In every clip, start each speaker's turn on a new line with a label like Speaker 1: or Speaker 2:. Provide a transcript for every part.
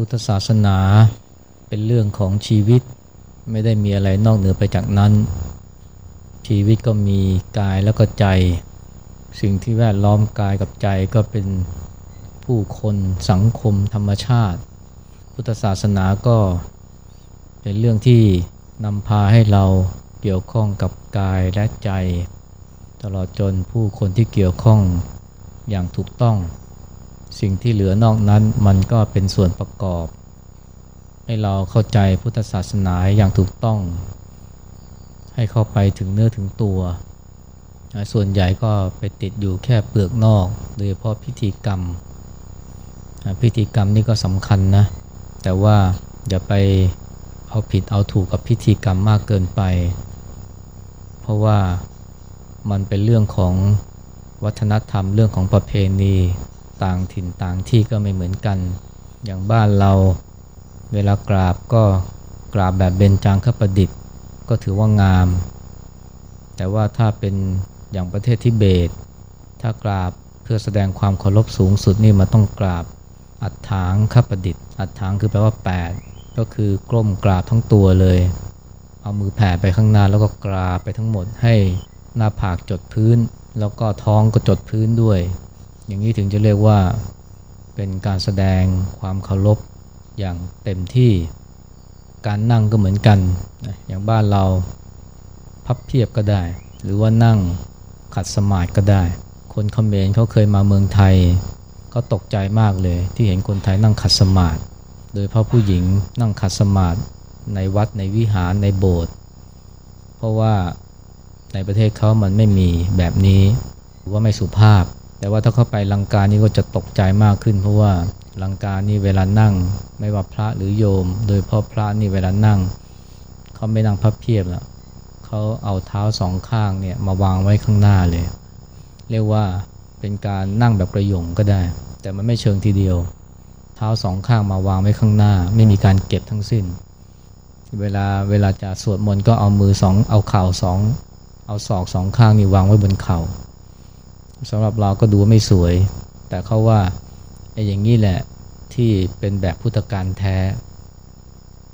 Speaker 1: พุทธศาสนาเป็นเรื่องของชีวิต ไม่ได้มีอะไรนอกเหนือไปจากนั้น ชีวิตก็มีกายแล้วก็ใจ สิ่งที่แวดล้อมกายกับใจก็เป็นผู้คนสังคมธรรมชาติ พุทธศาสนาก็เป็นเรื่องที่นำพาให้เราเกี่ยวข้องกับกายและใจ ตลอดจนผู้คนที่เกี่ยวข้องอย่างถูกต้อง สิ่งที่เหลือนอกนั้นมันก็เป็นส่วนประกอบ ให้เราเข้าใจพุทธศาสนาอย่างถูกต้อง ให้เข้าไปถึงเนื้อถึงตัว ส่วนใหญ่ก็ไปติดอยู่แค่เปลือกนอก โดยเฉพาะพิธีกรรม พิธีกรรมนี่ก็สำคัญนะ แต่ว่าอย่าไปเอาผิดเอาถูกกับพิธีกรรมมากเกินไป เพราะว่ามันเป็นเรื่องของวัฒนธรรมเรื่องของประเพณี ต่างถิ่นต่างที่ก็ไม่เหมือนกัน อย่างบ้านเราเวลากราบก็กราบแบบเบญจางคประดิษฐ์ ก็ถือว่างาม แต่ว่าถ้าเป็นอย่างประเทศทิเบต ถ้ากราบเพื่อแสดงความเคารพสูงสุดนี่มันต้องกราบอัฐถางคประดิษฐ์ อัฐถางคือแปลว่า 8 ก็คือกล้มกราบทั้งตัวเลย เอามือแผ่ไปข้างหน้าแล้วก็กราบไปทั้งหมดให้หน้าผากจดพื้น แล้วก็ท้องก็จดพื้นด้วย อย่างนี้ถึงจะเรียกว่าเป็นการแสดงความเคารพอย่างเต็มที่การนั่งก็เหมือนกัน อย่างบ้านเราพับเพียบก็ได้ หรือว่านั่งขัดสมาธิก็ได้ คนเขมรเขาเคยมาเมืองไทยเขาตกใจมากเลย ที่เห็นคนไทยนั่งขัดสมาธิโดยเพราะผู้หญิงนั่งขัดสมาธิในวัดในวิหารในโบสถ์เพราะว่าในประเทศเขามันไม่มีแบบนี้หรือว่าไม่สุภาพ แต่ว่าถ้าเข้าไปลังกานี่ก็จะตกใจมากขึ้น เพราะว่าลังกานี่เวลานั่ง ไม่ว่าพระหรือโยม โดยเพราะพระนี่เวลานั่ง เขาไม่นั่งพับเพียบแล้วเขาเอาเท้าสองข้างเนี่ยมาวางไว้ข้างหน้าเลย เรียกว่าเป็นการนั่งแบบกระยงก็ได้ แต่มันไม่เชิงทีเดียว เท้าสองข้างมาวางไว้ข้างหน้า ไม่มีการเก็บทั้งสิ้น เวลาเวลาจะสวดมนต์ก็เอามือสองเอาเข่าสองเอาศอกสองข้างนี่วางไว้บนเขา่า สำหรับเราก็ดูไม่สวย แต่เขาว่าไอ้อย่างนี้แหละที่เป็นแบบพุทธการแท้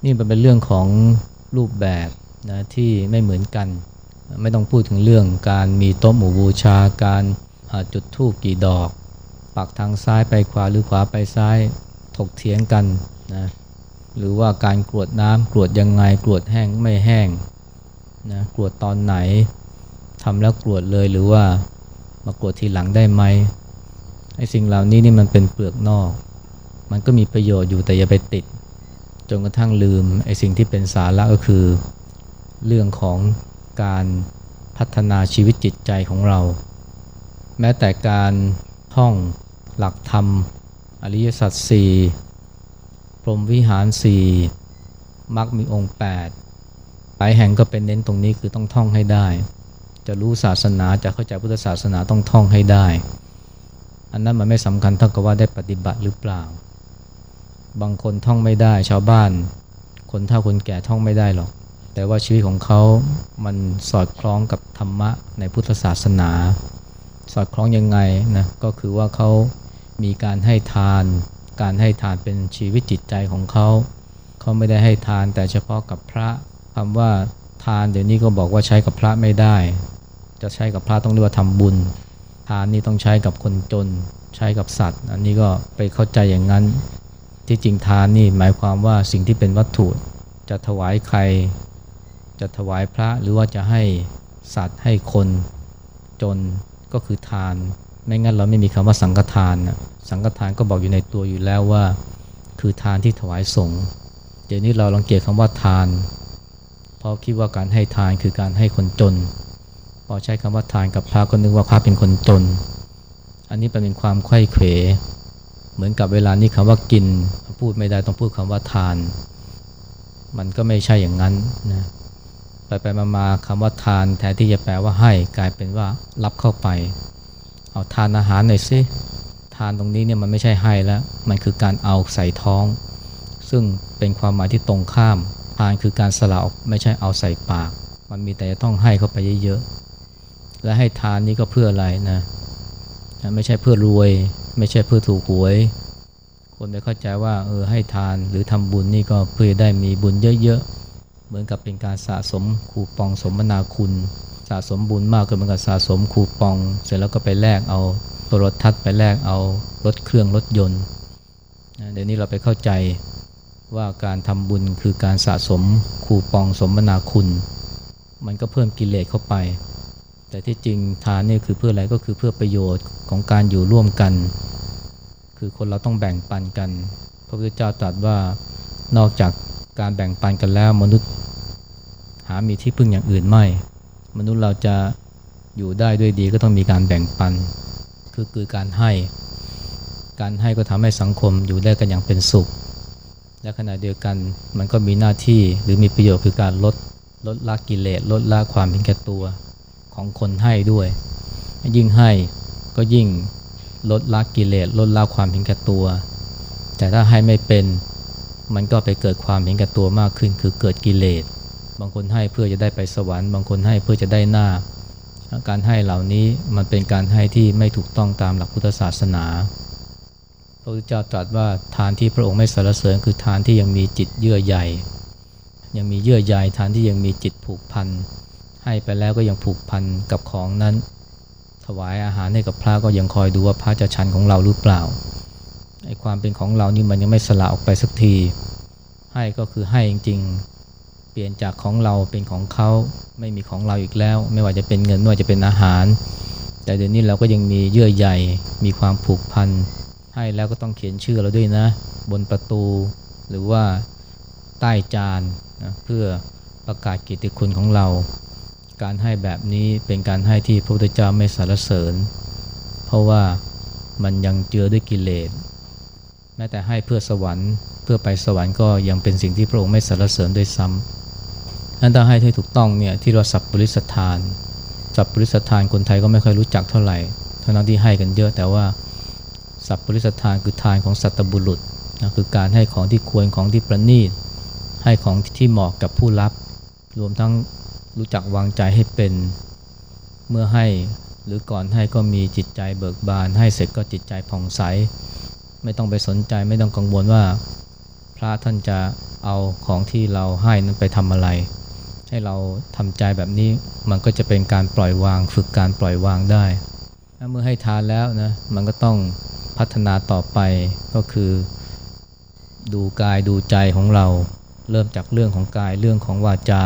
Speaker 1: นี่มันเป็นเรื่องของรูปแบบนะที่ไม่เหมือนกัน ไม่ต้องพูดถึงเรื่องการมีโต๊ะหมู่บูชาการจุดธูปกี่ดอก ปักทางซ้ายไปขวาหรือขวาไปซ้ายถกเถียงกันนะหรือว่าการกรวดน้ำกรวดยังไงกรวดแห้งไม่แห้งนะกรวดตอนไหนทำแล้วกรวดเลยหรือว่า มากรวดทีหลังได้ไหมไอ้สิ่งเหล่านี้นี่มันเป็นเปลือกนอก มันก็มีประโยชน์อยู่แต่อย่าไปติด จนกระทั่งลืมไอ้สิ่งที่เป็นสาระก็คือ เรื่องของการพัฒนาชีวิตจิตใจของเรา แม้แต่การท่องหลักธรรม อริยสัจสี่พรหมวิหารสี่มักมีองค์8ไปแห่งก็เป็นเน้นตรงนี้คือต้องท่องให้ได้ จะรู้ศาสนาจะเข้าใจพุทธศาสนาต้องท่องให้ได้ อันนั้นมันไม่สำคัญเท่ากับว่าได้ปฏิบัติหรือเปล่า บางคนท่องไม่ได้ ชาวบ้าน คนเฒ่าคนแก่ท่องไม่ได้หรอก แต่ว่าชีวิตของเขามันสอดคล้องกับธรรมะในพุทธศาสนา สอดคล้องยังไงนะก็คือว่าเขามีการให้ทาน การให้ทานเป็นชีวิตจิตใจของเขา เขาไม่ได้ให้ทานแต่เฉพาะกับพระคำว่าทานเดี๋ยวนี้ก็บอกว่าใช้กับพระไม่ได้ จะใช้กับพระต้องเรียกว่าทำบุญ ทานนี่ต้องใช้กับคนจน ใช้กับสัตว์ อันนี้ก็ไปเข้าใจอย่างนั้น ที่จริงทานนี่หมายความว่าสิ่งที่เป็นวัตถุ จะถวายใคร จะถวายพระหรือว่าจะให้สัตว์ให้คนจนก็คือทาน ไม่งั้นเราไม่มีคำว่าสังฆทานนะสังฆทานก็บอกอยู่ในตัวอยู่แล้วว่า คือทานที่ถวายสงฆ์เดี๋ยวนี้เราลังเกียจคำว่าทาน เพราะคิดว่าการให้ทานคือการให้คนจน พอใช้คำว่าทานกับพระก็นึกว่าพระเป็นคนจน อันนี้เป็นความไข้เขวเหมือนกับเวลานี้คำว่ากิน พูดไม่ได้ต้องพูดคำว่าทาน มันก็ไม่ใช่อย่างนั้นนะไปไปมามาคำว่าทานแทนที่จะแปลว่าให้กลายเป็นว่ารับเข้าไป เอาทานอาหารหน่อยสิทานตรงนี้เนี่ยมันไม่ใช่ให้แล้ว มันคือการเอาใส่ท้อง ซึ่งเป็นความหมายที่ตรงข้ามทานคือการสละออกไม่ใช่เอาใส่ปาก มันมีแต่จะต้องให้เข้าไปเยอะ และให้ทานนี้ก็เพื่ออะไรนะไม่ใช่เพื่อรวย ไม่ใช่เพื่อถูกหวย คนไปเข้าใจว่าเออให้ทานหรือทำบุญนี่ก็เพื่อได้มีบุญเยอะๆ เหมือนกับเป็นการสะสมคูปองสมนาคุณ สะสมบุญมากก็เหมือนกับสะสมคูปอง เสร็จแล้วก็ไปแลกเอาโทรทัศน์ไปแลกเอารถเครื่องรถยนต์เดี๋ยวนี้เราไปเข้าใจว่าการทำบุญคือการสะสมคูปองสมนาคุณ มันก็เพิ่มกิเลสเข้าไป แต่ที่จริงทานนี่คือเพื่ออะไรก็คือเพื่อประโยชน์ของการอยู่ร่วมกัน คือคนเราต้องแบ่งปันกัน พระพุทธเจ้าตรัสว่านอกจากการแบ่งปันกันแล้ว มนุษย์หามีที่พึ่งอย่างอื่นไม่ มนุษย์เราจะอยู่ได้ด้วยดีก็ต้องมีการแบ่งปัน คือคือการให้ การให้ก็ทำให้สังคมอยู่ได้กันอย่างเป็นสุข และขณะเดียวกันมันก็มีหน้าที่หรือมีประโยชน์คือการลดลดละกิเลสลดละความเป็นแก่ตัว ของคนให้ด้วย ยิ่งให้ก็ยิ่งลดละกิเลสลดละความเป็นแก่ตัว แต่ถ้าให้ไม่เป็นมันก็ไปเกิดความเห็นแก่ตัวมากขึ้น คือเกิดกิเลส บางคนให้เพื่อจะได้ไปสวรรค์ บางคนให้เพื่อจะได้หน้า การให้เหล่านี้มันเป็นการให้ที่ไม่ถูกต้องตามหลักพุทธศาสนา พระพุทธเจ้าตรัสว่าทานที่พระองค์ไม่สรรเสริญคือทานที่ยังมีจิตเยื่อใยยังมีเยื่อใยทานที่ยังมีจิตผูกพัน ให้ไปแล้วก็ยังผูกพันกับของนั้น ถวายอาหารให้กับพระก็ยังคอยดูว่าพระจะชันของเราหรือเปล่าไอ้ความเป็นของเรานี่มันยังไม่สละออกไปสักที ให้ก็คือให้จริงๆ เปลี่ยนจากของเราเป็นของเขาไม่มีของเราอีกแล้ว ไม่ว่าจะเป็นเงินไม่ว่าจะเป็นอาหาร แต่เดี๋ยวนี้เราก็ยังมีเยื่อใยมีความผูกพันให้แล้วก็ต้องเขียนชื่อเราด้วยนะ บนประตูหรือว่าใต้จานนะเพื่อประกาศกิตติคุณของเรา การให้แบบนี้เป็นการให้ที่พระพุทธเจ้าไม่สรรเสริญ เพราะว่ามันยังเจือด้วยกิเลสแม้แต่ให้เพื่อสวรรค์ เพื่อไปสวรรค์ก็ยังเป็นสิ่งที่พระองค์ไม่สรรเสริญด้วยซ้ำนั้นถ้าให้ที่ถูกต้องเนี่ยที่เราสับปริสทาน สับปริสทานคนไทยก็ไม่ค่อยรู้จักเท่าไหร่ทั้งนั้นที่ให้กันเยอะแต่ว่าสัพปริสทานคือทานของสัตบุรุษนะคือการให้ของที่ควรของที่ประณีตให้ของที่เหมาะกับผู้รับ รวมทั้ง รู้จักวางใจให้เป็นเมื่อให้หรือก่อนให้ก็มีจิตใจเบิกบาน ให้เสร็จก็จิตใจผ่องใส ไม่ต้องไปสนใจไม่ต้องกังวลว่า พระท่านจะเอาของที่เราให้นั้นไปทำอะไร ให้เราทำใจแบบนี้มันก็จะเป็นการปล่อยวาง ฝึกการปล่อยวางได้เมื่อให้ทานแล้วนะมันก็ต้องพัฒนาต่อไปก็คือ ดูกายดูใจของเรา เริ่มจากเรื่องของกายเรื่องของวาจา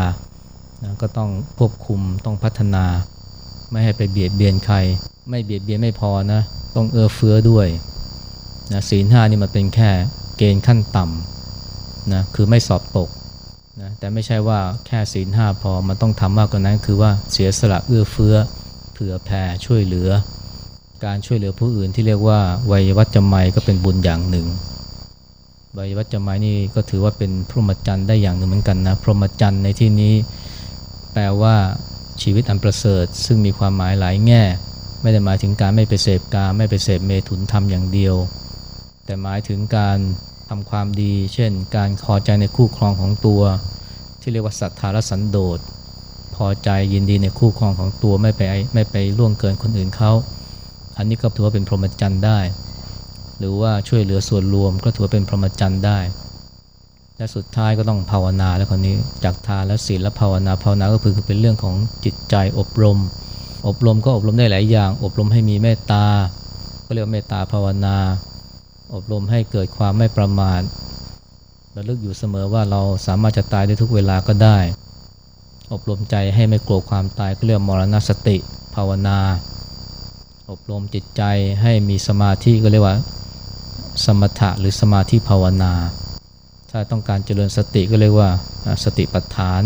Speaker 1: นะก็ต้องควบคุมต้องพัฒนา ไม่ให้ไปเบียดเบียนใคร ไม่เบียดเบียนไม่พอนะ ต้องเอื้อเฟื้อด้วยนะศีลห้านี่มันเป็นแค่เกณฑ์ขั้นต่ำนะคือไม่สอบตกนะแต่ไม่ใช่ว่าแค่ศีลห้าพอมันต้องทำมากกว่านั้นคือว่าเสียสละเอื้อเฟื้อ เผื่อแผ่ช่วยเหลือ การช่วยเหลือผู้อื่นที่เรียกว่าวัยวัจจะไมก็เป็นบุญอย่างหนึ่งวัยวัจจะไมนี่ก็ถือว่าเป็นพรหมจรรย์ได้อย่างหนึ่งเหมือนกันนะพรหมจรรย์ในที่นี้ ลว่าชีวิตอันประเสริฐ ซึ่งมีความหมายหลายแง่ ไม่ได้หมายถึงการไม่ไปเสพกาไม่ไปเสพเมถุนธรรมอย่างเดียว แต่หมายถึงการทำความดี เช่น การพอใจในคู่ครองของตัว ที่เรียกว่าศรัทธาและสันโดษพอใจยินดีในคู่ครองของตัวไม่ไปไม่ไปล่วงเกินคนอื่นเขาอันนี้ก็ถือว่าเป็นพรหมจรรย์ได้ หรือว่าช่วยเหลือส่วนรวมก็ถือว่าเป็นพรหมจรรย์ได้ และสุดท้ายก็ต้องภาวนาแล้วคนนี้จากทานและศีลและภาวนาภาวนาก็คือเป็นเรื่องของจิตใจอบรม อบรมก็อบรมได้หลายอย่าง อบรมให้มีเมตตาก็เรียกว่าเมตตาภาวนา อบรมให้เกิดความไม่ประมาทระลึกอยู่เสมอว่าเราสามารถจะตายได้ทุกเวลาก็ได้ อบรมใจให้ไม่กลัวความตายก็เรียกมรณสติภาวนา อบรมจิตใจให้มีสมาธิก็เรียกว่า สมถะหรือสมาธิภาวนา ถ้าต้องการเจริญสติก็เรียกว่าสติปัฏฐาน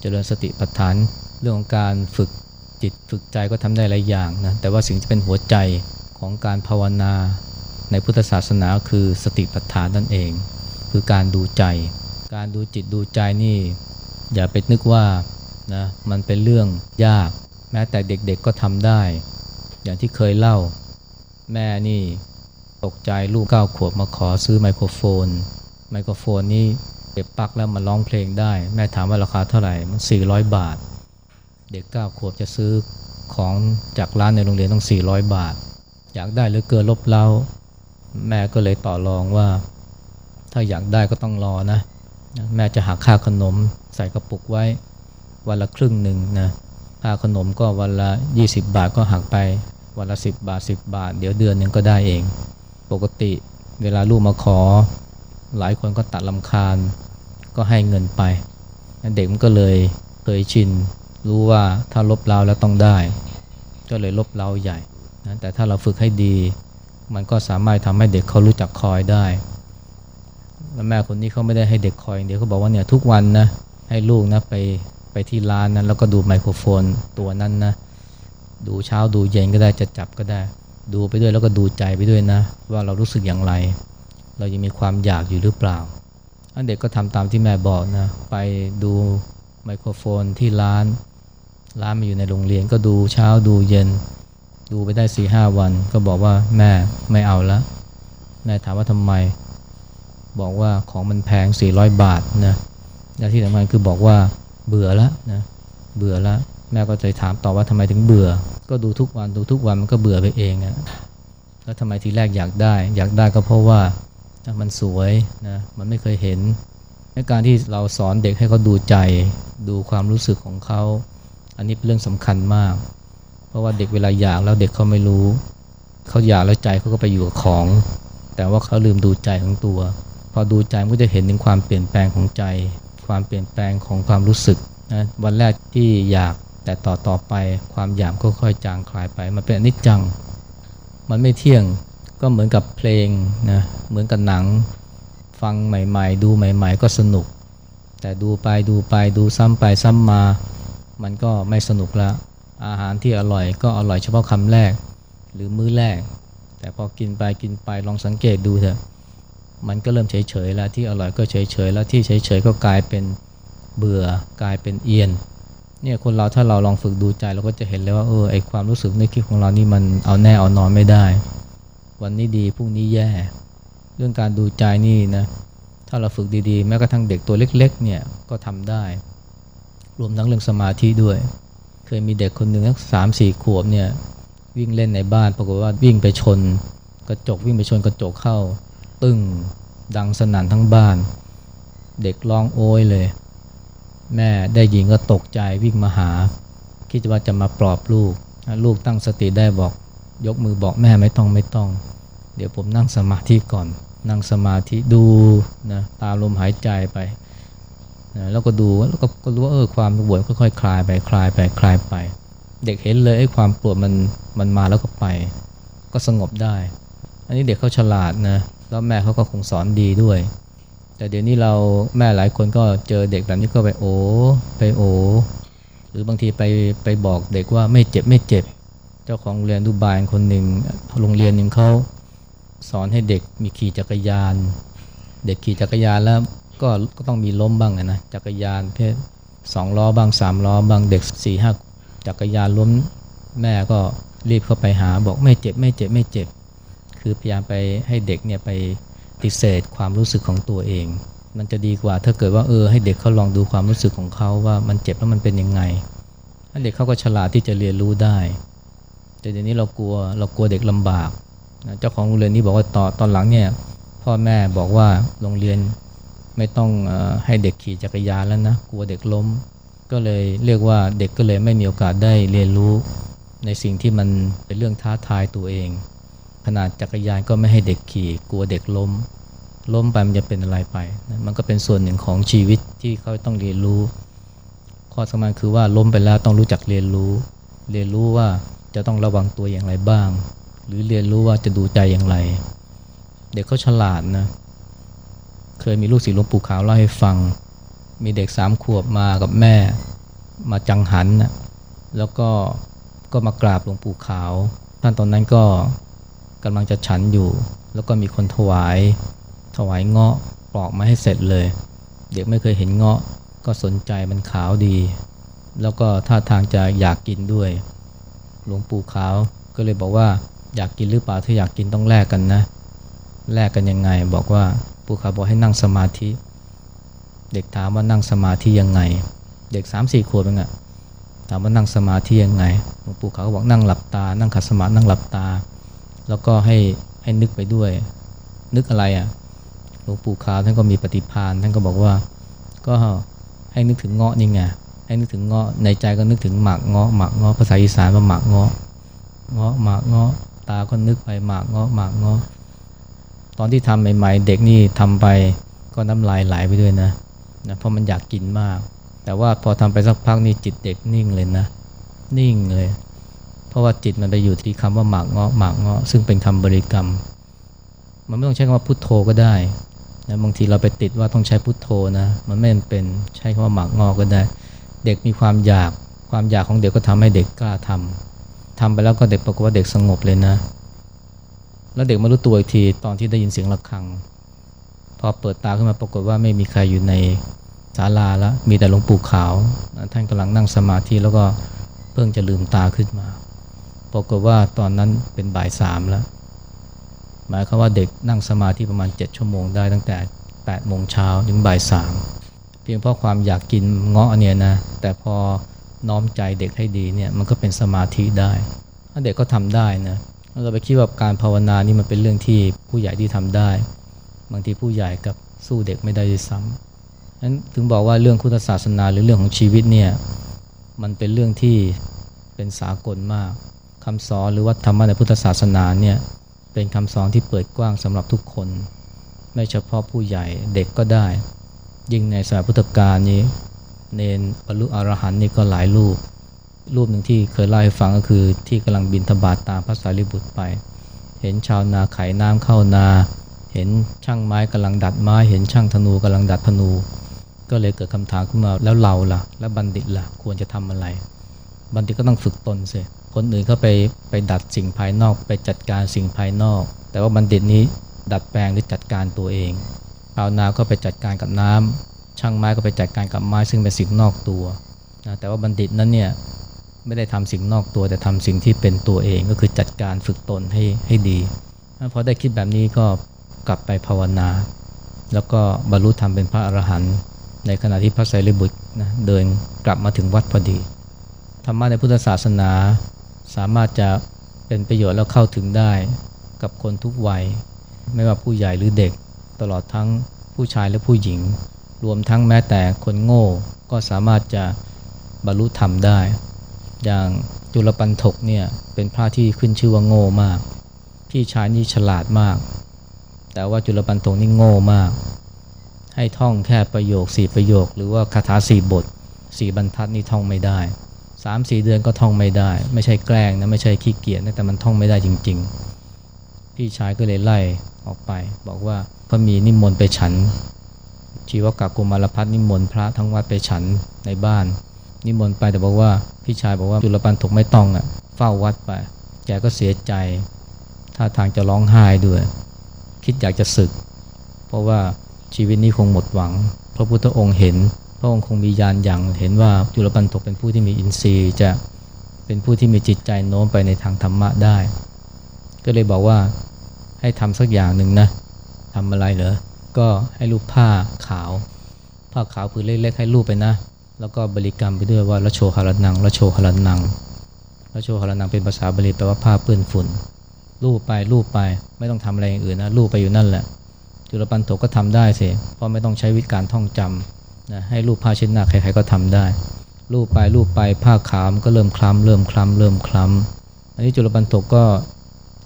Speaker 1: เจริญสติปัฏฐาน เรื่องของการฝึกจิตฝึกใจก็ทำได้หลายอย่างนะแต่ว่าสิ่งที่เป็นหัวใจของการภาวนาในพุทธศาสนาคือสติปัฏฐานนั่นเอง คือการดูใจ การดูจิตดูใจนี่ อย่าไปนึกว่านะมันเป็นเรื่องยาก แม้แต่เด็กๆก็ทำได้ อย่างที่เคยเล่า แม่นี่ตกใจลูกเก้าขวบมาขอซื้อไมโครโฟน ไมโครโฟนนี่เก็บปลั๊กแล้วมาร้องเพลงได้ แม่ถามว่าราคาเท่าไหร่มัน400 บาท เด็กเก้าขวบจะซื้อของจากร้านในโรงเรียนต้อง 400 บาท อยากได้หรือเกินลบเล้า แม่ก็เลยต่อรองว่า ถ้าอยากได้ก็ต้องรอนะ แม่จะหักค่าขนมใส่กระปุกไว้ วันละครึ่งหนึ่งนะค่าขนมก็วันละ 20 บาทก็หักไป วันละ 10 บาท 10 บาท เดี๋ยวเดือนหนึ่งก็ได้เอง ปกติเวลาลูกมาขอ หลายคนก็ตัดลำคาญ ก็ให้เงินไป เด็กมันก็เลยเคยชิน รู้ว่าถ้าลบเล้าแล้วต้องได้ ก็เลยลบเล้าใหญ่นะแต่ถ้าเราฝึกให้ดี มันก็สามารถทำให้เด็กเขารู้จักคอยได้ แล้วแม่คนนี้เขาไม่ได้ให้เด็กคอยเดียวเขาบอกว่าเนี่ยทุกวันนะให้ลูกนะไปไปที่ร้านนั้นแล้วก็ดูไมโครโฟนตัวนั้นนะดูเช้าดูเย็นก็ได้จะจับก็ได้ ดูไปด้วยแล้วก็ดูใจไปด้วยนะ ว่าเรารู้สึกอย่างไร เรายังมีความอยากอยู่หรือเปล่าอันเด็กก็ทำตามที่แม่บอกนะ ไปดูไมโครโฟนที่ร้าน ร้านมาอยู่ในโรงเรียนก็ดูเช้าดูเย็น ดูไปได้สี่ห้าวัน ก็บอกว่าแม่ไม่เอาละแม่ถามว่าทำไม บอกว่าของมันแพง 400 บาทนะและที่สำคัญคือบอกว่าเบื่อละนะเบื่อละแม่ก็เลยถามต่อว่าทำไมถึงเบื่อ ก็ดูทุกวันดูทุกวันมันก็เบื่อไปเองอะแล้วทำไมทีแรกอยากได้ อยากได้ก็เพราะว่า มันสวยนะมันไม่เคยเห็นในการที่เราสอนเด็กให้เขาดูใจ ดูความรู้สึกของเขา อันนี้เป็นเรื่องสำคัญมาก เพราะว่าเด็กเวลาอยากแล้วเด็กเขาไม่รู้ เขาอยากแล้วใจเขาก็ไปอยู่กับของ แต่ว่าเขาลืมดูใจของตัว พอดูใจมันก็จะเห็นถึงความเปลี่ยนแปลงของใจ ความเปลี่ยนแปลงของความรู้สึกนะวันแรกที่อยากแต่ต่อต่อไปความอยากก็ค่อยจางคลายไป มันเป็นอนิจจัง มันไม่เที่ยง ก็เหมือนกับเพลงนะเหมือนกับหนังฟังใหม่ๆ ดูใหม่ ๆ ก็สนุก แต่ดูไปดูไปดูซ้ำไปซ้ำมา มันก็ไม่สนุกละอาหารที่อร่อยก็อร่อยเฉพาะคำแรก หรือมื้อแรก แต่พอกินไปกินไปลองสังเกตดูเถอะมันก็เริ่มเฉยๆแล้วที่อร่อยก็เฉยๆแล้วที่เฉยๆก็กลายเป็นเบื่อกลายเป็นเอียนเนี่ยคนเราถ้าเราลองฝึกดูใจเราก็จะเห็นเลยว่าเออไอความรู้สึกในคิดของเรานี่มันเอาแน่เอานอนไม่ได้ วันนี้ดีพรุ่งนี้แย่ เรื่องการดูใจนี่นะถ้าเราฝึกดีๆ แม้กระทั่งเด็กตัวเล็กๆเนี่ยก็ทำได้ รวมทั้งเรื่องสมาธิด้วย เคยมีเด็กคนหนึ่งสักสามสี่ขวบเนี่ยวิ่งเล่นในบ้านปรากฏว่าวิ่งไปชน กระจกวิ่งไปชนกระจกเข้า ตึ้งดังสนั่นทั้งบ้าน เด็กร้องโอยเลย แม่ได้ยินก็ตกใจวิ่งมาหา คิดว่าจะมาปลอบลูก ลูกตั้งสติได้บอกยกมือบอกแม่ไม่ต้องไม่ต้อง เดี๋ยวผมนั่งสมาธิก่อน นั่งสมาธิดูนะตามลมหายใจไปนะแล้วก็ดูแล้วก็ก็รู้ว่าเออความปวดค่อยๆคลายไปคลายไปคลายไป เด็กเห็นเลยไอ้ความปวดมันมันมาแล้วก็ไป ก็สงบได้ อันนี้เด็กเขาฉลาดนะแล้วแม่เขาก็คงสอนดีด้วย แต่เดี๋ยวนี้เราแม่หลายคนก็เจอเด็กแบบนี้ก็ไปโอ้ไปโอหรือบางทีไปไปบอกเด็กว่าไม่เจ็บไม่เจ็บ เจ้าของโรงเรียนดูบายคนหนึ่งโรงเรียนหนึ่งเขา สอนให้เด็กมีขี่จักรยาน เด็กขี่จักรยานแล้วก็ก็ต้องมีล้มบ้างนะจักรยานเพศสองล้อบ้างสามล้อบ้างเด็กสี่ห้าจักรยานล้มแม่ก็รีบเข้าไปหาบอกไม่เจ็บไม่เจ็บไม่เจ็บ คือพยายามไปให้เด็กเนี่ยไปปฏิเสธความรู้สึกของตัวเอง มันจะดีกว่าถ้าเกิดว่าเออให้เด็กเขาลองดูความรู้สึกของเขาว่ามันเจ็บแล้วมันเป็นยังไงเด็กเขาก็ฉลาดที่จะเรียนรู้ได้ แต่เดี๋ยวนี้เรากลัวเรากลัวเด็กลำบาก เจ้าของโรงเรียนนี้บอกว่าตอนตอนหลังเนี่ยพ่อแม่บอกว่าโรงเรียนไม่ต้องอให้เด็กขี่จักรยานแล้วนะกลัวเด็กล้ม ก็เลยเรียกว่าเด็กก็เลยไม่มีโอกาสได้เรียนรู้ในสิ่งที่มันเป็นเรื่องท้าทายตัวเอง ขนาดจักรยานก็ไม่ให้เด็กขี่กลัวเด็กล้ม ล้มไปมันจะเป็นอะไรไปนะมันก็เป็นส่วนหนึ่งของชีวิตที่เขาต้องเรียนรู้ ข้อสำคัญคือว่าล้มไปแล้วต้องรู้จักเรียนรู้ เรียนรู้ว่าจะต้องระวังตัวอย่างไรบ้าง หรือเรียนรู้ว่าจะดูใจอย่างไร เด็กเขาฉลาดนะ เคยมีลูกศิษย์หลวงปู่ขาวเล่าให้ฟัง มีเด็กสามขวบมากับแม่ มาจังหันนะแล้วก็ก็มากราบหลวงปู่ขาว ท่านตอนนั้นก็กำลังจะฉันอยู่ แล้วก็มีคนถวาย ถวายเงาะปลอกมาให้เสร็จเลย เด็กไม่เคยเห็นเงาะก็สนใจมันขาวดี แล้วก็ท่าทางจะอยากกินด้วย หลวงปู่ขาวก็เลยบอกว่า อยากกินหรือเปล่าถ้าอยากกินต้องแลกกันนะแลกกันยังไง บอกว่าปู่ขาวบอกให้นั่งสมาธิ เด็กถามว่านั่งสมาธิยังไง เด็ก3ามสี่ขวบเองอะถามว่านั่งสมาธิยังไงหลวงปู่ขาวก็บอกนั่งหลับตา นั่งขัดสมาธินั่งหลับตา แล้วก็ให้ให้นึกไปด้วย นึกอะไรอะ่ะหลวงปู่ขาวท่านก็มีปฏิพานท่านก็บอกว่า ก็ให้นึกถึงเงาะนี่ไงให้นึกถึงเงาะในใจก็นึกถึงหมากเงาะหมากเงาะภาษาอีสานว่าหมากเงาะเงาะหมากเงาะ ตาก็นึกไปหมากเงาะหมากเงาะตอนที่ทำใหม่ๆ เด็กนี่ทำไปก็น้ำลายไหลไปด้วยนะนะเพราะมันอยากกินมาก แต่ว่าพอทำไปสักพักนี่จิตเด็กนิ่งเลยนะ นิ่งเลย เพราะว่าจิตมันไปอยู่ที่คำว่าหมากเงาะหมากเงาะซึ่งเป็นคำบริกรรม มันไม่ต้องใช้คำว่าพุทโธก็ได้นะบางทีเราไปติดว่าต้องใช้พุทโธนะ มันไม่เป็นใช้คำว่าหมากงอก็ได้ เด็กมีความอยากความอยากของเด็กก็ทำให้เด็กกล้าทำ ทำไปแล้วก็เด็กปรากฏว่าเด็กสงบเลยนะ แล้วเด็กมารู้ตัวอีกทีตอนที่ได้ยินเสียงะระฆัง พอเปิดตาขึ้นมาปรากฏว่าไม่มีใครอยู่ในศาลาแล้วมีแต่หลวงปู่ขาว ท่านกำลังนั่งสมาธิแล้วก็เพิ่งจะลืมตาขึ้นมาปรากฏว่าตอนนั้นเป็นบ่ายสามแล้ว หมายความว่าเด็กนั่งสมาธิประมาณ 7 ชั่วโมงได้ตั้งแต่8โมงเช้าถึงบ่ายสามเพียงเพราะความอยากกินเงาะเนี่ยนะ แต่พอ น้อมใจเด็กให้ดีเนี่ยมันก็เป็นสมาธิได้ ถ้าเด็กก็ทำได้นะเราไปคิดว่าการภาวนานี่มันเป็นเรื่องที่ผู้ใหญ่ที่ทำได้ บางทีผู้ใหญ่กับสู้เด็กไม่ได้ด้วยซ้ำนั้นถึงบอกว่าเรื่องคุทธศาสนาหรือเรื่องของชีวิตเนี่ยมันเป็นเรื่องที่เป็นสากลมากคำสอนหรือว่าธรรมะในพุทธศาสนาเนี่ยเป็นคำสอนที่เปิดกว้างสำหรับทุกคน ไม่เฉพาะผู้ใหญ่เด็กก็ได้ ยิ่งในสมัยพุทธกาลนี้ เนนบรรลุอรหันต์นี่ก็หลายรูป รูปหนึ่งที่เคยเล่าให้ฟังก็คือที่กำลังบินธบาตตามพระสารีบุตรไป เห็นชาวนาไขน้ำเข้านา เห็นช่างไม้กำลังดัดไม้ เห็นช่างธนูกำลังดัดธนู ก็เลยเกิดคำถามขึ้นมาแล้วเราล่ะ แล้วบัณฑิตล่ะควรจะทำอะไร บัณฑิตก็ต้องฝึกตนเสียคนอื่นเขาไปไปดัดสิ่งภายนอกไปจัดการสิ่งภายนอก แต่ว่าบัณฑิตนี้ดัดแปลงหรือจัดการตัวเองชาวนาก็ไปจัดการกับน้ำ ช่างไม้ก็ไปจัดการกับไม้ซึ่งเป็นสิ่งนอกตัวนะแต่ว่าบัณฑิตนั้นเนี่ยไม่ได้ทำสิ่งนอกตัวแต่ทำสิ่งที่เป็นตัวเองก็คือจัดการฝึกตนให้ให้ดีพอได้คิดแบบนี้ก็กลับไปภาวนา แล้วก็บรรลุธรรมเป็นพระอรหันต์ในขณะที่พระไตรปิฎกนะเดินกลับมาถึงวัดพอดีธรรมะในพุทธศาสนาสามารถจะเป็นประโยชน์แล้วเข้าถึงได้กับคนทุกวัย ไม่ว่าผู้ใหญ่หรือเด็กตลอดทั้งผู้ชายและผู้หญิง รวมทั้งแม้แต่คนโง่ก็สามารถจะบรรลุธรรมได้ อย่างจุลปันถกเนี่ยเป็นพระที่ขึ้นชื่อว่าโง่มาก พี่ชายนี่ฉลาดมาก แต่ว่าจุลปันถกนี่โง่มาก ให้ท่องแค่ประโยคสี่ประโยค หรือว่าคาถาสี่บทสี่บรรทัดนี่ท่องไม่ได้สามสี่เดือนก็ท่องไม่ได้ ไม่ใช่แกล้งนะไม่ใช่ขี้เกียจนะแต่มันท่องไม่ได้จริง ๆ พี่ชายก็เลยไล่ออกไป บอกว่าพระมีนิมนต์ไปฉัน ชีวกากุมารพัฒนิมนต์พระทั้งวัดไปฉันในบ้าน นิมนต์ไปแต่บอกว่าพี่ชายบอกว่าจุลปันถกไม่ต้องอะเฝ้าวัดไปแกก็เสียใจท่าทางจะร้องไห้ด้วย คิดอยากจะศึก เพราะว่าชีวิตนี้คงหมดหวัง พระพุทธองค์เห็น พระองค์คงมียานอย่างเห็นว่าจุลปันถกเป็นผู้ที่มีอินทรีย์จะเป็นผู้ที่มีจิตใจโน้มไปในทางธรรมะได้ ก็เลยบอกว่าให้ทำสักอย่างหนึ่งนะทำอะไรเหรอ ก็ให้รูปผ้าขาว ผ้าขาวผืนเล็กๆให้รูปไปนะ แล้วก็บริกรรมไปด้วยว่าละโชหารนังละโชหารนังละโชหารนังเป็นภาษาบาลีแปลว่าผ้าเปื้อนฝุ่น รูปไปรูปไปไม่ต้องทำอะไรอย่างอื่นนะรูปไปอยู่นั่นแหละ จุลปันโถก็ทำได้สิเพราะไม่ต้องใช้วิธีการท่องจำนะให้รูปผ้าเช็ดหน้าใครๆก็ทำได้รูปไปรูปไปผ้าขาวก็เริ่มคล้ำเริ่มคล้ำเริ่มคล้ำอันนี้จุลปันตกก็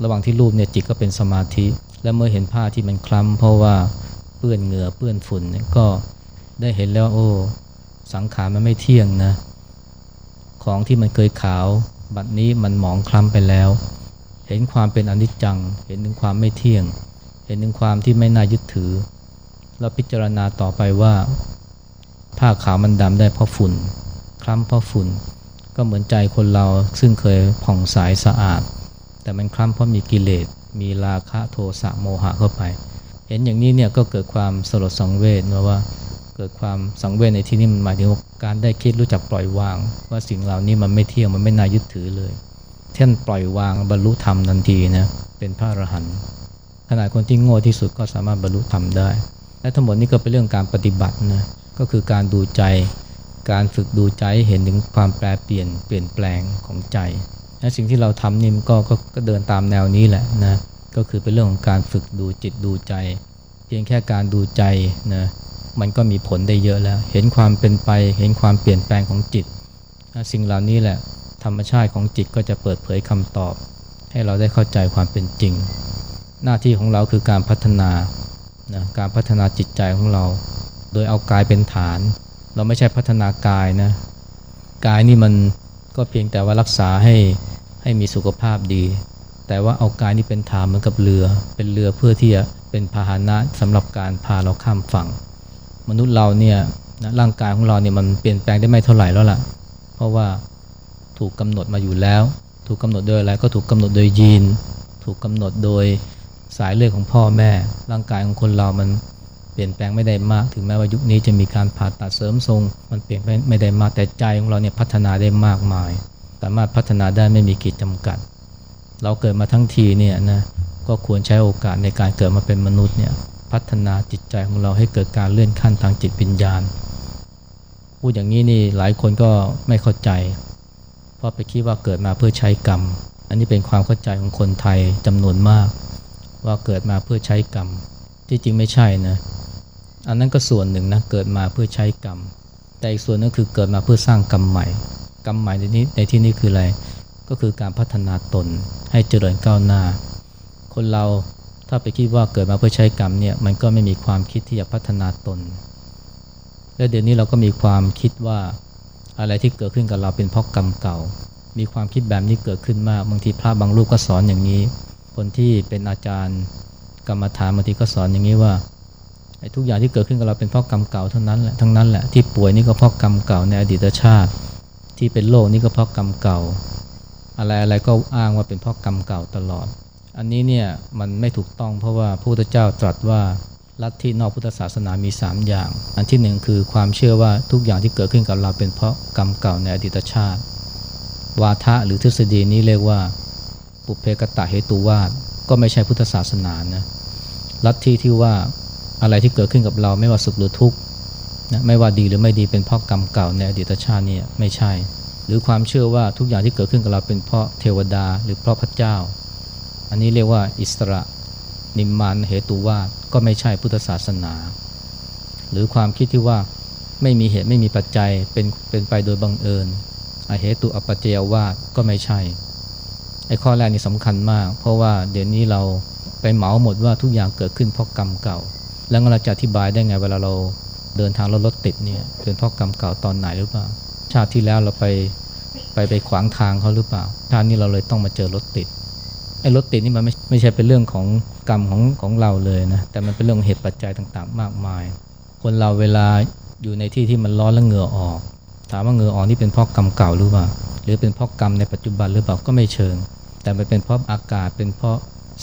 Speaker 1: ระหว่างที่รูปเนี่ยจิตก็เป็นสมาธิ และเมื่อเห็นผ้าที่มันคล้ำเพราะว่า ปื้อนเหงื่อเปื้อนฝุ่นเนี่ยก็ได้เห็นแล้วโอ้ สังขารมันไม่เที่ยงนะ ของที่มันเคยขาว บัดนี้มันหมองคล้ำไปแล้ว เห็นความเป็นอนิจจัง เห็นถึงความไม่เที่ยง เห็นถึงความที่ไม่น่ายึดถือ เราพิจารณาต่อไปว่าผ้าขาวมันดำได้เพราะฝุ่น คล้ำเพราะฝุ่น ก็เหมือนใจคนเราซึ่งเคยผ่องใสสะอาด แต่มันคล้ำเพราะมีกิเลสมีราคะโทสะโมหะเข้าไป เห็นอย่างนี้เนี่ยก็เกิดความสลดสังเวชนะว่าเกิดความสังเวชในที่นี้มันหมายถึงการได้คิดรู้จักปล่อยวาง ว่าสิ่งเหล่านี้มันไม่เที่ยงมันไม่น่ายึดถือเลยเช่นปล่อยวางบรรลุธรรมทันทีนะเป็นพระอรหันต์ขนาดคนที่โง่ที่สุดก็สามารถบรรลุธรรมได้ และทั้งหมดนี้ก็เป็นเรื่องการปฏิบัตินะก็คือการดูใจ การฝึกดูใจเห็นถึงความแปรเปลี่ยนเปลี่ยนแปลงของใจและสิ่งที่เราทำนี่ก็กก็เดินตามแนวนี้แหละนะ ก็คือเป็นเรื่องของการฝึกดูจิตดูใจ เพียงแค่การดูใจนะมันก็มีผลได้เยอะแล้ว เห็นความเป็นไป เห็นความเปลี่ยนแปลงของจิต สิ่งเหล่านี้แหละ ธรรมชาติของจิตก็จะเปิดเผยคำตอบ ให้เราได้เข้าใจความเป็นจริง หน้าที่ของเราคือการพัฒนานะการพัฒนาจิตใจของเรา โดยเอากายเป็นฐาน เราไม่ใช่พัฒนากายนะ กายนี่มันก็เพียงแต่ว่ารักษาให้ให้มีสุขภาพดี แต่ว่าเอากายนี่เป็นฐานเหมือนกับเรือ เป็นเรือเพื่อที่จะเป็นพาหนะสำหรับการพาเราข้ามฝั่ง มนุษย์เราเนี่ยนะร่างกายของเราเนี่ยมันเปลี่ยนแปลงได้ไม่เท่าไหร่แล้วล่ะ เพราะว่าถูกกำหนดมาอยู่แล้ว ถูกกำหนดโดยอะไรก็ถูกกำหนดโดยยีน ถูกกำหนดโดยสายเลือดของพ่อแม่ ร่างกายของคนเรามันเปลี่ยนแปลงไม่ได้มาก ถึงแม้ว่ายุคนี้จะมีการผ่าตัดเสริมทรง มันเปลี่ยนไม่ได้มากแต่ใจของเราเนี่ยพัฒนาได้มากมาย สามารถพัฒนาได้ไม่มีขีดจำกัด เราเกิดมาทั้งทีเนี่ยนะก็ควรใช้โอกาสในการเกิดมาเป็นมนุษย์เนี่ยพัฒนาจิตใจของเราให้เกิดการเลื่อนขั้นทางจิตวิญญาณ พูดอย่างนี้นี่หลายคนก็ไม่เข้าใจ เพราะไปคิดว่าเกิดมาเพื่อใช้กรรม อันนี้เป็นความเข้าใจของคนไทยจำนวนมาก ว่าเกิดมาเพื่อใช้กรรม ที่จริงไม่ใช่นะอันนั้นก็ส่วนหนึ่งนะเกิดมาเพื่อใช้กรรม แต่อีกส่วนนึงคือเกิดมาเพื่อสร้างกรรมใหม่ กรรมใหม่ในนี้ในที่นี้คืออะไรก็คือการพัฒนาตน ให้เจริญก้าวหน้า คนเราถ้าไปคิดว่าเกิดมาเพื่อใช้กรรมเนี่ยมันก็ไม่มีความคิดที่จะพัฒนาตน และเดี๋ยวนี้เราก็มีความคิดว่าอะไรที่เกิดขึ้นกับเราเป็นเพราะกรรมเก่า มีความคิดแบบนี้เกิดขึ้นมากบางทีพระบางรูปก็สอนอย่างนี้ คนที่เป็นอาจารย์กรรมฐานบางทีก็สอนอย่างนี้ว่าไอ้ทุกอย่างที่เกิดขึ้นกับเราเป็นเพราะกรรมเก่าเท่านั้นแหละทั้งนั้นแหละที่ป่วยนี่ก็เพราะกรรมเก่าในอดีตชาติ ที่เป็นโรคนี่ก็เพราะกรรมเก่า อะไรอะไรก็อ้างว่าเป็นเพราะกรรมเก่าตลอด อันนี้เนี่ยมันไม่ถูกต้องเพราะว่าพระพุทธเจ้าตรัสว่าลัทธินอกพุทธศาสนามี 3 อย่าง อันที่หนึ่งคือความเชื่อว่าทุกอย่างที่เกิดขึ้นกับเราเป็นเพราะกรรมเก่าในอดีตชาติ วาทะหรือทฤษฎีนี้เรียกว่า ปุเพกตะเหตุวาดก็ไม่ใช่พุทธศาสนานะลัทธิที่ว่าอะไรที่เกิดขึ้นกับเราไม่ว่าสุขหรือทุกข์นะไม่ว่าดีหรือไม่ดีเป็นเพราะกรรมเก่าในอดีตชาตินี่ไม่ใช่ หรือความเชื่อว่าทุกอย่างที่เกิดขึ้นกับเราเป็นเพราะเทวดาหรือเพราะพระเจ้า อันนี้เรียกว่าอิสระนิมมานเหตุวาดก็ไม่ใช่พุทธศาสนา หรือความคิดที่ว่าไม่มีเหตุไม่มีปัจจัยเป็นเป็นไปโดยบังเอิญอเหตุอปัจเจยวาดก็ไม่ใช่ไอ้ข้อแรกนี่สำคัญมาก เพราะว่าเดี๋ยวนี้เราไปเหมาหมดว่าทุกอย่างเกิดขึ้นเพราะกรรมเก่า แล้วเราจะอธิบายได้ไงเวลาเราเดินทางรถรถติดเนี่ยเป็นเพราะกรรมเก่าตอนไหนหรือเปล่า ชาติที่แล้วเราไปไปไปขวางทางเขาหรือเปล่า ชาตินี้เราเลยต้องมาเจอรถติดไอ้รถติดนี่มันไม่ไม่ใช่เป็นเรื่องของกรรมของของเราเลยนะ แต่มันเป็นเรื่องเหตุปัจจัยต่างๆ มากมาย คนเราเวลาอยู่ในที่ที่มันร้อนแล้วเหงื่อออก ถามว่าเหงื่อออกนี่เป็นเพราะกรรมเก่าหรือเปล่า หรือเป็นเพราะกรรมในปัจจุบันหรือเปล่าก็ไม่เชิง แต่มันเป็นเพราะอากาศเป็นเพราะ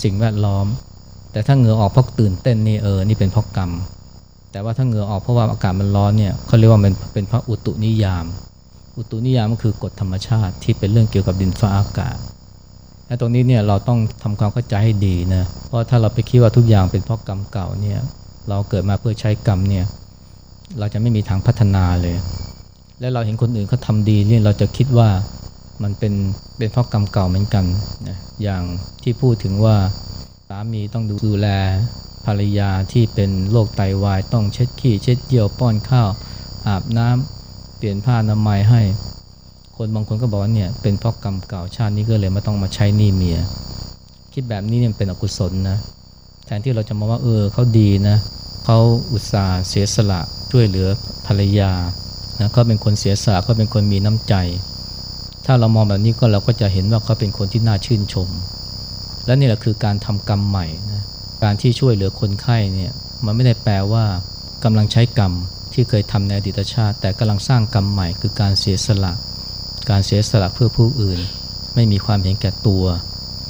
Speaker 1: สิ่งแวดล้อม แต่ถ้าเหงื่อออกเพราะตื่นเต้นนี่เออ นี่เป็นเพราะกรรม แต่ว่าถ้าเหงื่อออกเพราะว่าอากาศมันร้อนเนี่ยเขาเรียกว่าเป็นเป็นเพราะอุตุนิยาม อุตุนิยามก็คือกฎธรรมชาติที่เป็นเรื่องเกี่ยวกับดินฟ้าอากาศและตรงนี้เนี่ยเราต้องทำความเข้าใจให้ดีนะเพราะถ้าเราไปคิดว่าทุกอย่างเป็นเพราะกรรมเก่าเนี่ยเราเกิดมาเพื่อใช้กรรมเนี่ยเราจะไม่มีทางพัฒนาเลย และเราเห็นคนอื่นเขาทาดีเนี่ยเราจะคิดว่ามันเป็นเป็นเพราะกรรมเก่าเหมือนกันนะอย่างที่พูดถึงว่าสามีต้องดูแลภรรยาที่เป็นโรคไตาวายต้องเช็ดขี้เช็ดเยี่ยวป้อนข้าวอาบน้ำ เปลี่ยนผ้านามัยให้ คนบางคนก็บอกว่าเนี่ยเป็นเพราะกรรมเก่าชาตินี้ก็เลยไม่ต้องมาใช้หนี้เมีย คิดแบบนี้เนี่ยเป็นอกุศลนะแทนที่เราจะมาว่าเออเขาดีนะเขาอุตส่าห์เสียสละช่วยเหลือภรรยานะเขาเป็นคนเสียสละเขาเป็นคนมีน้ำใจ ถ้าเรามองแบบนี้ก็เราก็จะเห็นว่าเขาเป็นคนที่น่าชื่นชม และนี่แหละคือการทำกรรมใหม่นะการที่ช่วยเหลือคนไข้เนี่ยมันไม่ได้แปลว่ากำลังใช้กรรม ที่เคยทำในอดีตชาติ แต่กำลังสร้างกรรมใหม่คือการเสียสละ การเสียสละเพื่อผู้อื่น ไม่มีความเห็นแก่ตัว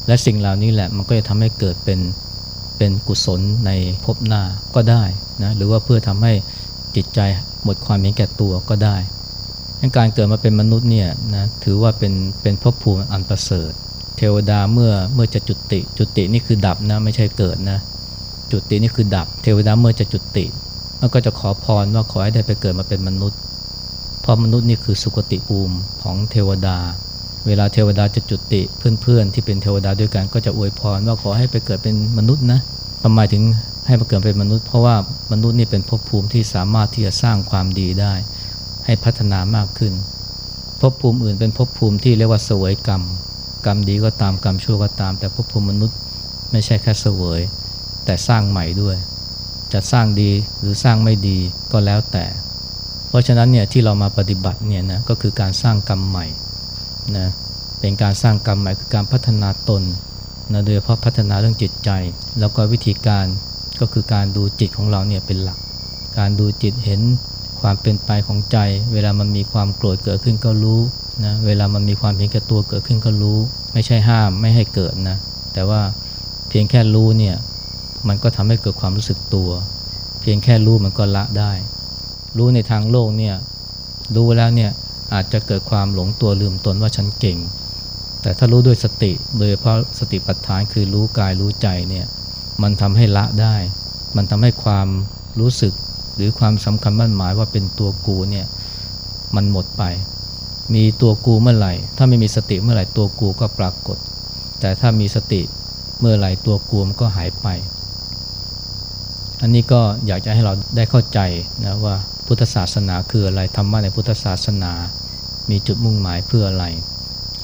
Speaker 1: และสิ่งเหล่านี้แหละมันก็จะทำให้เกิดเป็นเป็นกุศลในภพหน้าก็ได้นะหรือว่าเพื่อทำให้จิตใจหมดความเห็นแก่ตัวก็ได้การเกิดมาเป็นมนุษย์เนี่ยนะถือว่าเป็นเป็นภพภูมิอันประเสริฐ เทวดาเมื่อเมื่อจะจุติ จุตินี่คือดับนะไม่ใช่เกิดนะจุตินี่คือดับ เทวดาเมื่อจะจุติ มันก็จะขอพรว่าขอให้ได้ไปเกิดมาเป็นมนุษย์ เพราะมนุษย์นี่คือสุคติภูมิของเทวดา เวลาเทวดาจะจุติเพื่อนๆ ที่เป็นเทวดาด้วยกันก็จะอวยพรว่าขอให้ไปเกิดเป็นมนุษย์นะทำไมถึงให้มาเกิดเป็นมนุษย์ เพราะว่ามนุษย์นี่เป็นภพภูมิที่สามารถที่จะสร้างความดีได้ ให้พัฒนามากขึ้นภพภูมิอื่นเป็นภพภูมิที่เรียกว่าเสวยกรรม กรรมดีก็ตามกรรมชั่วก็ตาม แต่ภพภูมิมนุษย์ไม่ใช่แค่เสวย แต่สร้างใหม่ด้วย จะสร้างดีหรือสร้างไม่ดีก็แล้วแต่ เพราะฉะนั้นเนี่ยที่เรามาปฏิบัติเนี่ยนะก็คือการสร้างกรรมใหม่นะเป็นการสร้างกรรมใหม่คือการพัฒนาตนนะโดยเฉพาะพัฒนาเรื่องจิตใจ แล้วก็วิธีการก็คือการดูจิตของเราเนี่ยเป็นหลัก การดูจิตเห็นความเป็นไปของใจ เวลามันมีความโกรธเกิดขึ้นก็รู้นะเวลามันมีความเห็นแก่ตัวเกิดขึ้นก็รู้ ไม่ใช่ห้ามไม่ให้เกิดนะแต่ว่าเพียงแค่รู้เนี่ย มันก็ทำให้เกิดความรู้สึกตัว เพียงแค่รู้มันก็ละได้ รู้ในทางโลกเนี่ยรู้แล้วเนี่ยอาจจะเกิดความหลงตัวลืมตนว่าฉันเก่ง แต่ถ้ารู้ด้วยสติโดยเฉพาะสติปัฏฐานคือรู้กายรู้ใจเนี่ยมันทำให้ละได้ มันทำให้ความรู้สึกหรือความสำคัญมั่นหมายว่าเป็นตัวกูเนี่ยมันหมดไป มีตัวกูเมื่อไหร่ ถ้าไม่มีสติเมื่อไหร่ตัวกูก็ปรากฏ แต่ถ้ามีสติเมื่อไหร่ตัวกูมันก็หายไป อันนี้ก็อยากจะให้เราได้เข้าใจนะว่าพุทธศาสนาคืออะไรธรรมะในพุทธศาสนา มีจุดมุ่งหมายเพื่ออะไร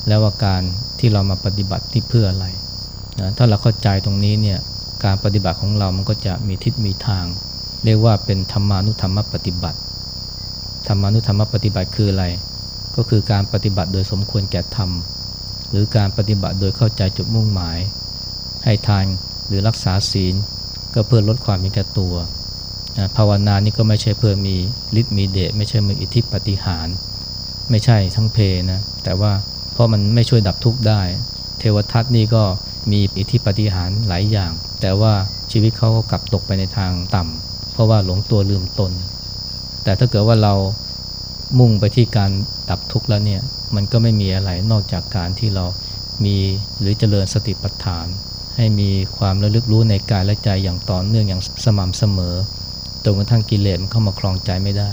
Speaker 1: แล้วว่าการที่เรามาปฏิบัติที่เพื่ออะไรนะถ้าเราเข้าใจตรงนี้เนี่ยการปฏิบัติของเรามันก็จะมีทิศมีทาง เรียกว่าเป็นธรรมานุธรรมปฏิบัติ ธรรมานุธรรมปฏิบัติคืออะไร ก็คือการปฏิบัติโดยสมควรแก่ธรรม หรือการปฏิบัติโดยเข้าใจจุดมุ่งหมาย ให้ทานหรือรักษาศีล ก็เพื่อลดความมีแก่ตัวภาวนานี่ก็ไม่ใช่เพื่อมีฤทธิ์มีเดชไม่ใช่มืออิทธิปฏิหารไม่ใช่ทั้งเพนะแต่ว่าเพราะมันไม่ช่วยดับทุกข์ได้ เทวทัตนี่ก็มีอิทธิปฏิหารหลายอย่าง แต่ว่าชีวิตเขาก็กลับตกไปในทางต่ำเพราะว่าหลงตัวลืมตน แต่ถ้าเกิดว่าเรามุ่งไปที่การดับทุกข์แล้วเนี่ยมันก็ไม่มีอะไรนอกจากการที่เรามีหรือเจริญสติปัฏฐาน ให้มีความระลึกรู้ในกายและใจอย่างต่อเนื่องอย่างสม่ำเสมอจนกระทั่งกิเลสมันเข้ามาคลองใจไม่ได้